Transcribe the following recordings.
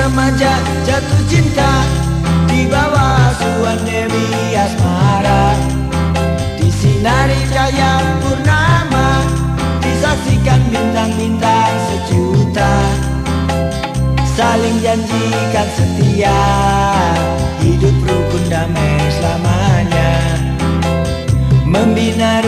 remaja jatuh cinta Di bawah suan Dewi Asmara. Disinari cahaya purnama Disaksikan bintang-bintang sejuta. Saling janjikan setia Hidup rukun damai selamanya. Membina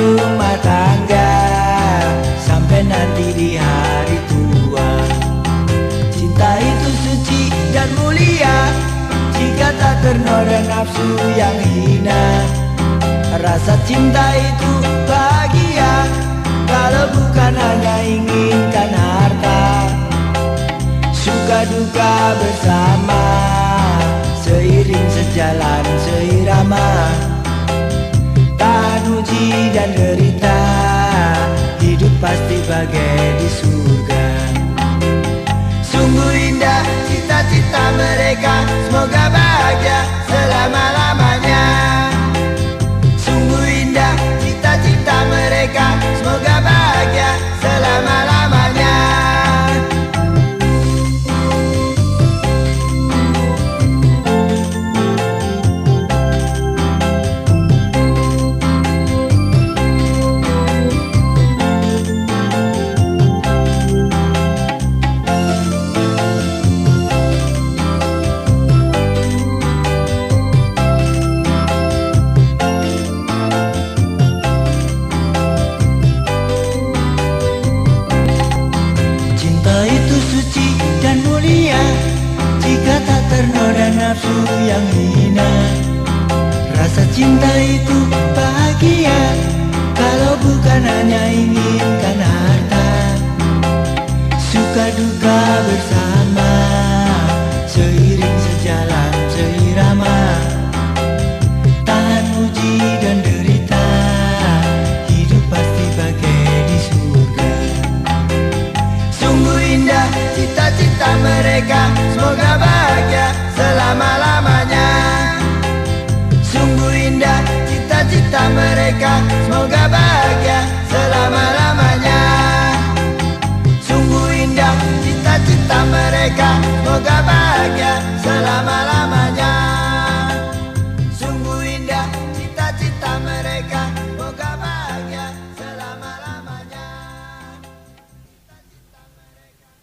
ternoda nafsu yang hina. Rasa cinta itu bahagia. Kalau bukan hanya inginkan harta. Suka duka bersama. Seiring sejalan seirama. Tahan uji dan derita. Hidup pasti bagai di cinta itu bahagia. Kalau bukan hanya inginkan harta Suka duka bersama. Seiring sejalan seirama. Tahan uji dan derita Hidup pasti bagai di surga. Sungguh indah cita-cita mereka. Semoga mereka Semoga bahagia selama-lamanya. Sungguh indah cita-cita mereka Semoga bahagia selama-lamanya